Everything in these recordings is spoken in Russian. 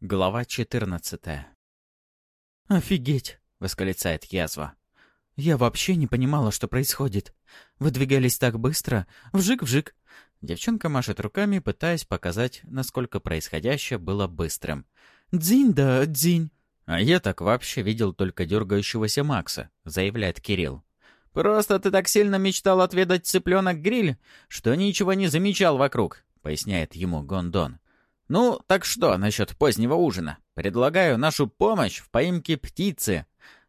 Глава 14 «Офигеть!» — восклицает язва. «Я вообще не понимала, что происходит. Вы двигались так быстро. Вжик-вжик!» Девчонка машет руками, пытаясь показать, насколько происходящее было быстрым. «Дзинь да дзинь!» «А я так вообще видел только дергающегося Макса», — заявляет Кирилл. «Просто ты так сильно мечтал отведать цыпленок-гриль, что ничего не замечал вокруг», — поясняет ему Гондон. «Ну, так что насчет позднего ужина? Предлагаю нашу помощь в поимке птицы.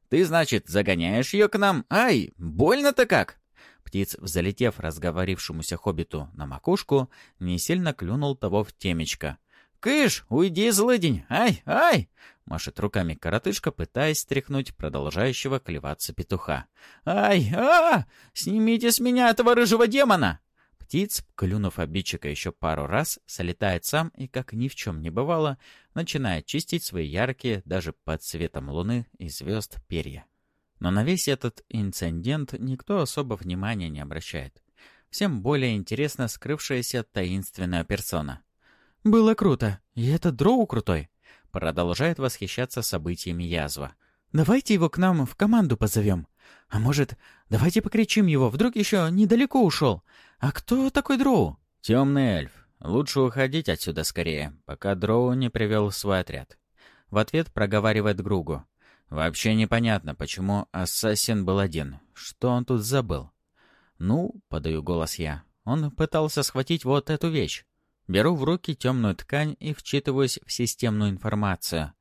Ты, значит, загоняешь ее к нам? Ай, больно-то как!» Птиц, взлетев разговорившемуся хоббиту на макушку, не сильно клюнул того в темечко. «Кыш, уйди, злыдень! Ай, ай!» Машет руками коротышка, пытаясь стряхнуть продолжающего клеваться петуха. «Ай, а! Снимите с меня этого рыжего демона!» Птиц, клюнув обидчика еще пару раз, солетает сам и, как ни в чем не бывало, начинает чистить свои яркие, даже под цветом луны и звезд, перья. Но на весь этот инцидент никто особо внимания не обращает. Всем более интересна скрывшаяся таинственная персона. «Было круто, и этот дроу крутой!» Продолжает восхищаться событиями язва. «Давайте его к нам в команду позовем. А может, давайте покричим его, вдруг еще недалеко ушел. А кто такой Дроу? Темный эльф. Лучше уходить отсюда скорее, пока Дроу не привел свой отряд. В ответ проговаривает Гругу. Вообще непонятно, почему ассасин был один. Что он тут забыл? Ну, подаю голос я. Он пытался схватить вот эту вещь. Беру в руки темную ткань и вчитываюсь в системную информацию.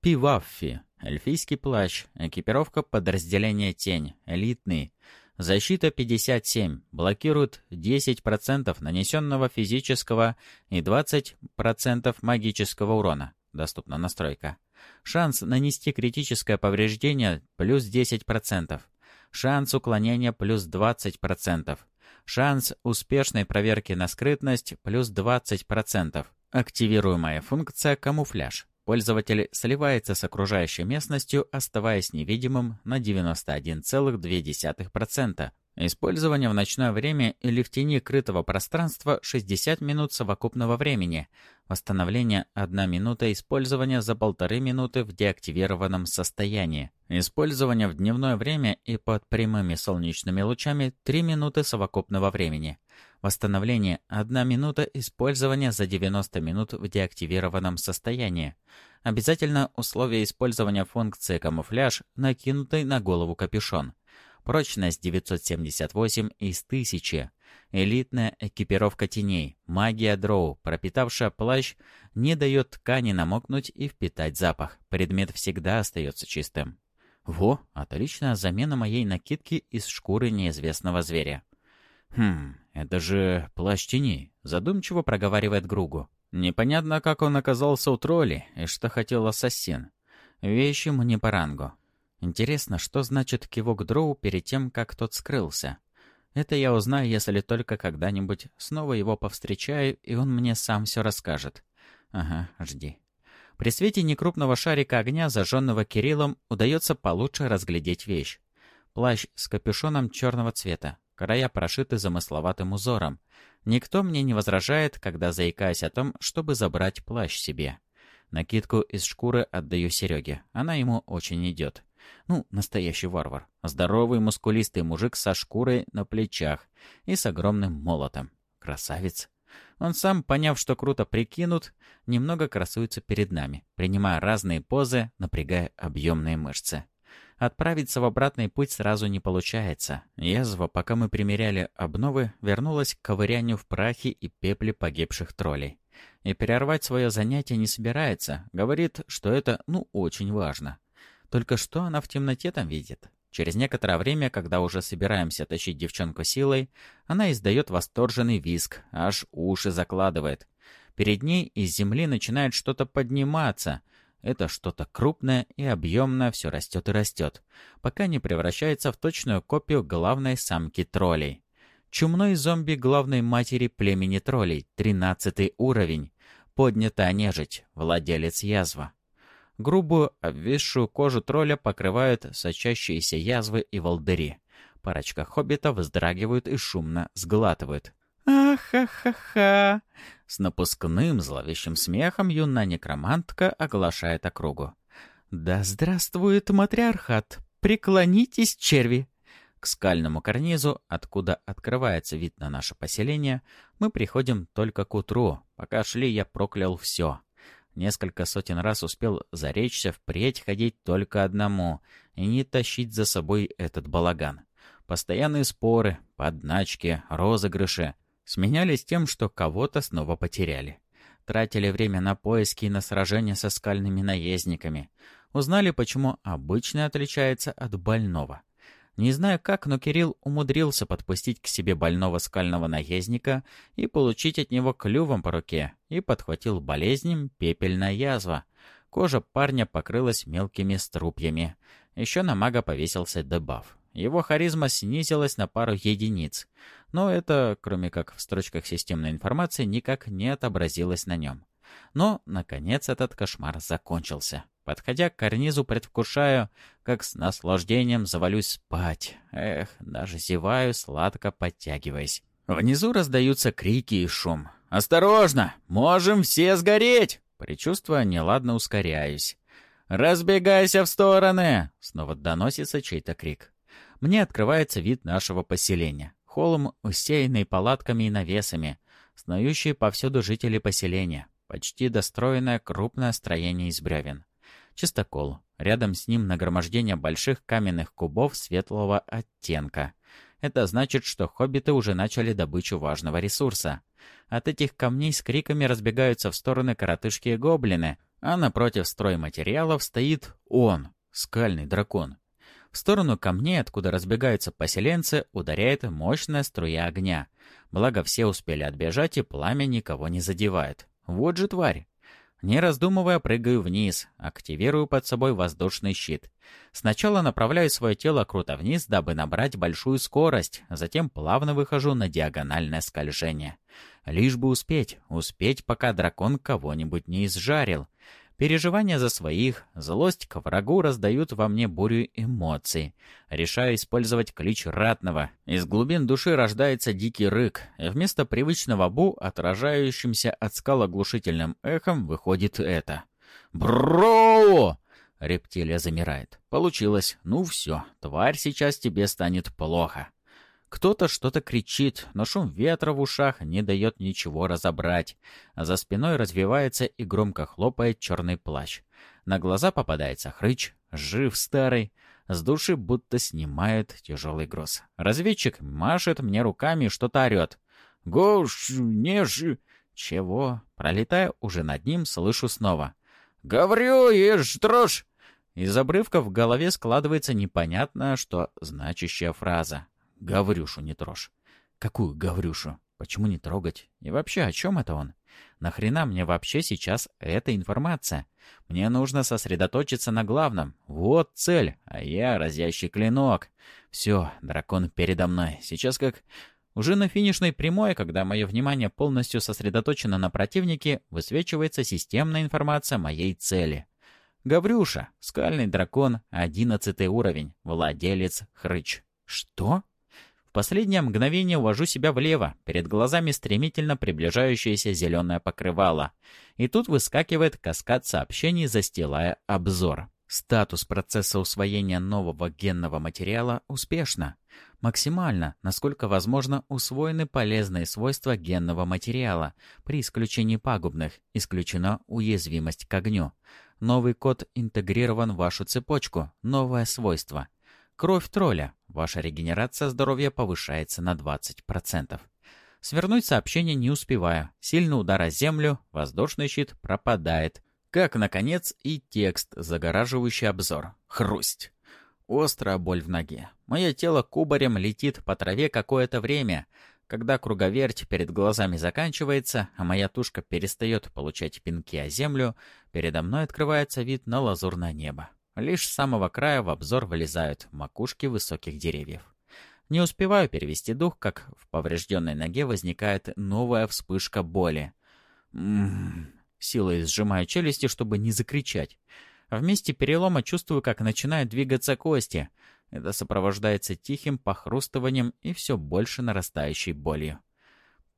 Пиваффи. Эльфийский плащ. Экипировка подразделения «Тень». Элитный. Защита 57. Блокирует 10% нанесенного физического и 20% магического урона. Доступна настройка. Шанс нанести критическое повреждение плюс 10%. Шанс уклонения плюс 20%. Шанс успешной проверки на скрытность плюс 20%. Активируемая функция «Камуфляж». Пользователь сливается с окружающей местностью, оставаясь невидимым на 91,2%. Использование в ночное время или в тени крытого пространства 60 минут совокупного времени. Восстановление 1 минута использования за полторы минуты в деактивированном состоянии. Использование в дневное время и под прямыми солнечными лучами 3 минуты совокупного времени. Восстановление 1 минута использования за 90 минут в деактивированном состоянии. Обязательно условие использования функции камуфляж, накинутый на голову капюшон. Прочность 978 из 1000. Элитная экипировка теней. Магия дроу, пропитавшая плащ, не дает ткани намокнуть и впитать запах. Предмет всегда остается чистым. Во, отличная замена моей накидки из шкуры неизвестного зверя. «Хм, это же плащ теней», — задумчиво проговаривает Гругу. «Непонятно, как он оказался у тролли и что хотел ассасин. Вещи мне по рангу. Интересно, что значит кивок Дроу перед тем, как тот скрылся? Это я узнаю, если только когда-нибудь снова его повстречаю, и он мне сам все расскажет. Ага, жди». При свете некрупного шарика огня, зажженного Кириллом, удается получше разглядеть вещь. Плащ с капюшоном черного цвета, Края прошиты замысловатым узором. Никто мне не возражает, когда заикаюсь о том, чтобы забрать плащ себе. Накидку из шкуры отдаю Сереге. Она ему очень идет. Ну, настоящий варвар. Здоровый, мускулистый мужик со шкурой на плечах и с огромным молотом. Красавец. Он сам, поняв, что круто прикинут, немного красуется перед нами, принимая разные позы, напрягая объемные мышцы. Отправиться в обратный путь сразу не получается. Язва, пока мы примеряли обновы, вернулась к ковырянию в прахе и пепле погибших троллей. И перервать свое занятие не собирается. Говорит, что это, ну, очень важно. Только что она в темноте там видит? Через некоторое время, когда уже собираемся тащить девчонку силой, она издает восторженный визг, аж уши закладывает. Перед ней из земли начинает что-то подниматься — это что-то крупное и объемное все растет и растет, пока не превращается в точную копию главной самки троллей. Чумной зомби главной матери племени троллей, тринадцатый уровень. Поднятая нежить, владелец язва. Грубую, обвисшую кожу тролля покрывают сочащиеся язвы и волдыри. Парочка хоббитов вздрагивают и шумно сглатывают. а «Ха-ха-ха-ха!» С напускным зловещим смехом юная некромантка оглашает округу. «Да здравствует матриархат! Преклонитесь, черви!» К скальному карнизу, откуда открывается вид на наше поселение, мы приходим только к утру. Пока шли, я проклял все. Несколько сотен раз успел заречься впредь ходить только одному и не тащить за собой этот балаган. Постоянные споры, подначки, розыгрыши сменялись тем, что кого-то снова потеряли. Тратили время на поиски и на сражения со скальными наездниками. Узнали, почему обычный отличается от больного. Не знаю как, но Кирилл умудрился подпустить к себе больного скального наездника и получить от него клювом по руке, и подхватил болезнь пепельная язва. Кожа парня покрылась мелкими струпьями. Еще на мага повесился дебаф. Его харизма снизилась на пару единиц. Но это, кроме как в строчках системной информации, никак не отобразилось на нем. Но, наконец, этот кошмар закончился. Подходя к карнизу, предвкушаю, как с наслаждением завалюсь спать. Эх, даже зеваю, сладко подтягиваясь. Внизу раздаются крики и шум. «Осторожно! Можем все сгореть!» Причувствуя неладно, ускоряюсь. «Разбегайся в стороны!» Снова доносится чей-то крик. Мне открывается вид нашего поселения. Холм, усеянный палатками и навесами. Снующие повсюду жители поселения. Почти достроенное крупное строение из бревен. Чистокол. Рядом с ним нагромождение больших каменных кубов светлого оттенка. Это значит, что хоббиты уже начали добычу важного ресурса. От этих камней с криками разбегаются в стороны коротышки и гоблины, а напротив стройматериалов стоит он, скальный дракон. В сторону камней, откуда разбегаются поселенцы, ударяет мощная струя огня. Благо все успели отбежать, и пламя никого не задевает. Вот же тварь! Не раздумывая, прыгаю вниз, активирую под собой воздушный щит. Сначала направляю свое тело круто вниз, дабы набрать большую скорость, затем плавно выхожу на диагональное скольжение. Лишь бы успеть, успеть, пока дракон кого-нибудь не изжарил. Переживания за своих, злость к врагу раздают во мне бурю эмоций. Решаю использовать клич ратного. Из глубин души рождается дикий рык, вместо привычного бу, отражающимся от скал оглушительным эхом, выходит это. «Бро!» Рептилия замирает. «Получилось. Ну все, тварь сейчас тебе станет плохо». Кто-то что-то кричит, но шум ветра в ушах не дает ничего разобрать. За спиной развивается и громко хлопает черный плащ. На глаза попадается хрыч, жив старый. С души будто снимает тяжелый груз. Разведчик машет мне руками и что-то орет. «Гош, не ж...» «Чего?» Пролетая уже над ним, слышу снова. «Говорю, ешь дрожь!» Из обрывка в голове складывается непонятная, что значащая фраза. Гаврюшу не трожь. Какую Гаврюшу? Почему не трогать? И вообще, о чем это он? Нахрена мне вообще сейчас эта информация? Мне нужно сосредоточиться на главном. Вот цель, а я разящий клинок. Все, дракон передо мной. Сейчас как... Уже на финишной прямой, когда мое внимание полностью сосредоточено на противнике, высвечивается системная информация моей цели. Гаврюша, скальный дракон, одиннадцатый уровень, владелец хрыч. Что? Последнее мгновение увожу себя влево, перед глазами стремительно приближающееся зеленое покрывало. И тут выскакивает каскад сообщений, застилая обзор. Статус процесса усвоения нового генного материала успешно. Максимально, насколько возможно, усвоены полезные свойства генного материала. При исключении пагубных исключена уязвимость к огню. Новый код интегрирован в вашу цепочку. Новое свойство. Кровь тролля. Ваша регенерация здоровья повышается на 20%. Свернуть сообщение не успеваю. Сильный удар о землю, воздушный щит пропадает. Как, наконец, и текст, загораживающий обзор. Хрусть. Острая боль в ноге. Мое тело кубарем летит по траве какое-то время. Когда круговерть перед глазами заканчивается, а моя тушка перестает получать пинки о землю, передо мной открывается вид на лазурное небо. Лишь с самого края в обзор вылезают макушки высоких деревьев. Не успеваю перевести дух, как в поврежденной ноге возникает новая вспышка боли. Ммм... Силой сжимаю челюсти, чтобы не закричать. В месте перелома чувствую, как начинают двигаться кости. Это сопровождается тихим похрустыванием и все больше нарастающей болью.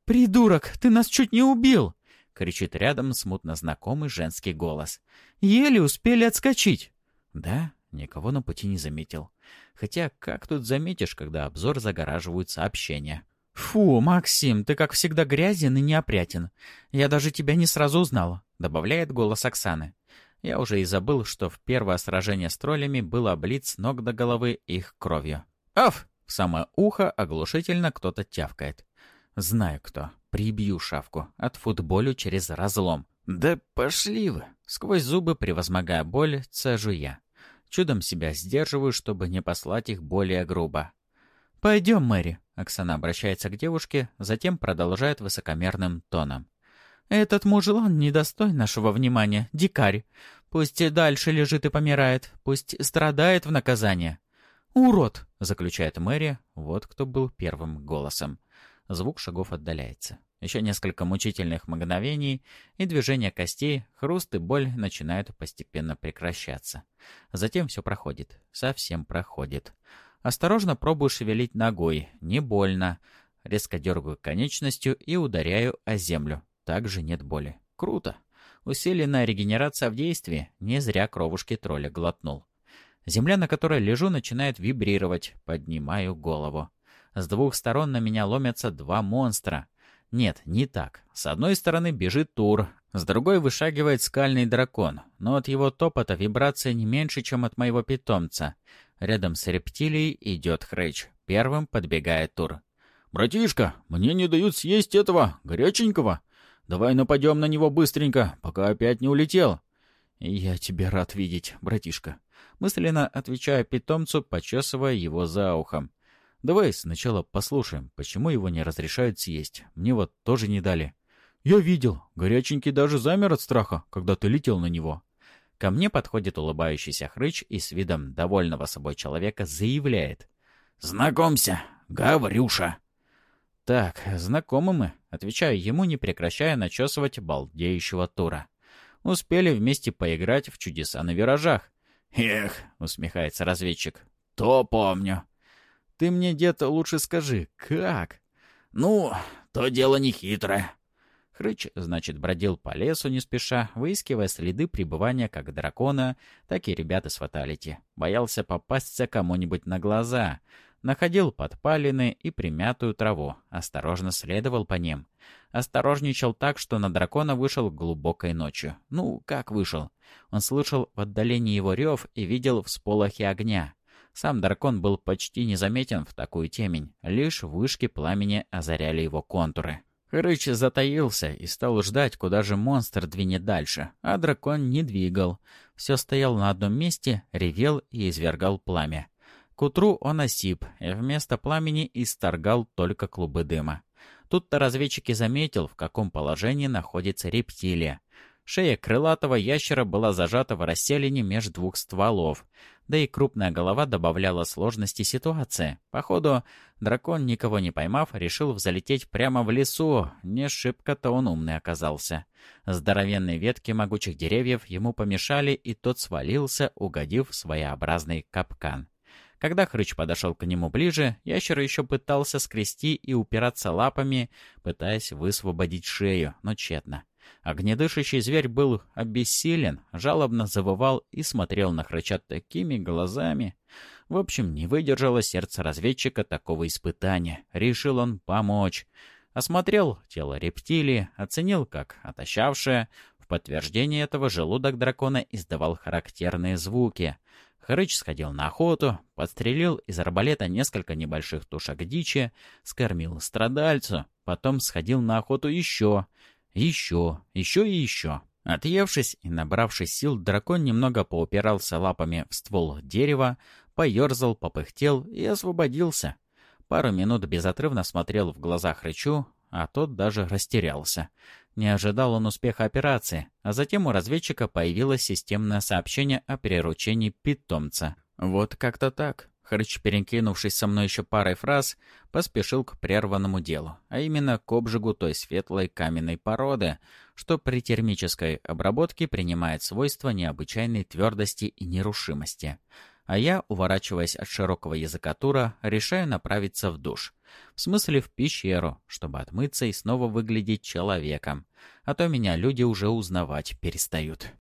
«Придурок, ты нас чуть не убил!» — кричит рядом смутно знакомый женский голос. «Еле успели отскочить!» «Да?» — никого на пути не заметил. Хотя как тут заметишь, когда обзор загораживают сообщения? «Фу, Максим, ты как всегда грязен и неопрятен. Я даже тебя не сразу узнала», — добавляет голос Оксаны. Я уже и забыл, что в первое сражение с троллями было облит с ног до головы их кровью. «Аф!» — в самое ухо оглушительно кто-то тявкает. Знаю кто. Прибью шавку. От футболю через разлом. Да пошли вы. Сквозь зубы, превозмогая боль, цежу я. Чудом себя сдерживаю, чтобы не послать их более грубо. «Пойдем, Мэри», — Оксана обращается к девушке, затем продолжает высокомерным тоном. «Этот мужлан недостоин нашего внимания, дикарь. Пусть дальше лежит и помирает, пусть страдает в наказание». «Урод!» — заключает Мэри, вот кто был первым голосом. Звук шагов отдаляется. Еще несколько мучительных мгновений, и движение костей, хруст и боль начинают постепенно прекращаться. Затем все проходит. Совсем проходит. Осторожно пробую шевелить ногой. Не больно. Резко дергаю конечностью и ударяю о землю. Также нет боли. Круто. Усиленная регенерация в действии. Не зря кровушки тролля глотнул. Земля, на которой лежу, начинает вибрировать. Поднимаю голову. С двух сторон на меня ломятся два монстра. Нет, не так. С одной стороны бежит Тур, с другой вышагивает скальный дракон, но от его топота вибрация не меньше, чем от моего питомца. Рядом с рептилией идет Хрэч. Первым подбегает Тур. «Братишка, мне не дают съесть этого, горяченького. Давай нападем на него быстренько, пока опять не улетел». «Я тебя рад видеть, братишка», мысленно отвечая питомцу, почесывая его за ухом. Давай сначала послушаем, почему его не разрешают съесть. Мне вот тоже не дали. Я видел. Горяченький даже замер от страха, когда ты летел на него. Ко мне подходит улыбающийся хрыч и с видом довольного собой человека заявляет. «Знакомься, Гаврюша!» «Так, знакомы мы», — отвечаю ему, не прекращая начесывать балдеющего тура. «Успели вместе поиграть в чудеса на виражах». «Эх», — усмехается разведчик, — «то помню». Ты мне, дед, лучше скажи, как? Ну, то дело не хитрое. Хрыч, значит, бродил по лесу не спеша, выискивая следы пребывания как дракона, так и ребят из фаталити. Боялся попасться кому-нибудь на глаза. Находил подпалины и примятую траву. Осторожно следовал по ним. Осторожничал так, что на дракона вышел глубокой ночью. Ну, как вышел? Он слышал в отдалении его рев и видел всполохи огня. Сам дракон был почти незаметен в такую темень, лишь вышки пламени озаряли его контуры. Рыч затаился и стал ждать, куда же монстр двинет дальше, а дракон не двигал. Все стоял на одном месте, ревел и извергал пламя. К утру он осип, и вместо пламени исторгал только клубы дыма. Тут-то разведчик и заметил, в каком положении находится рептилия. Шея крылатого ящера была зажата в расселине между двух стволов, да и крупная голова добавляла сложности ситуации. Походу, дракон, никого не поймав, решил взлететь прямо в лесу. Не шибко-то он умный оказался. Здоровенные ветки могучих деревьев ему помешали, и тот свалился, угодив в своеобразный капкан. Когда хрыч подошел к нему ближе, ящер еще пытался скрести и упираться лапами, пытаясь высвободить шею, но тщетно. Огнедышащий зверь был обессилен, жалобно завывал и смотрел на хрыча такими глазами. В общем, не выдержало сердце разведчика такого испытания. Решил он помочь. Осмотрел тело рептилии, оценил как отощавшее. В подтверждение этого желудок дракона издавал характерные звуки. Хрыч сходил на охоту, подстрелил из арбалета несколько небольших тушек дичи, скормил страдальцу, потом сходил на охоту еще, еще, еще и еще. Отъевшись и набравшись сил, дракон немного поупирался лапами в ствол дерева, поерзал, попыхтел и освободился. Пару минут безотрывно смотрел в глаза Хрычу, а тот даже растерялся. Не ожидал он успеха операции, а затем у разведчика появилось системное сообщение о приручении питомца. Вот как-то так. Хрыч, перекинувшись со мной еще парой фраз, поспешил к прерванному делу, а именно к обжигу той светлой каменной породы, что при термической обработке принимает свойства необычайной твердости и нерушимости. А я, уворачиваясь от широкого языка тура, решаю направиться в душ. В смысле в пещеру, чтобы отмыться и снова выглядеть человеком. А то меня люди уже узнавать перестают.